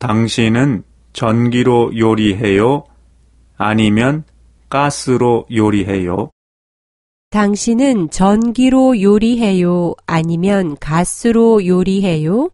당신은 전기로 요리해요? 아니면 가스로 요리해요? 당신은 전기로 요리해요? 아니면 가스로 요리해요?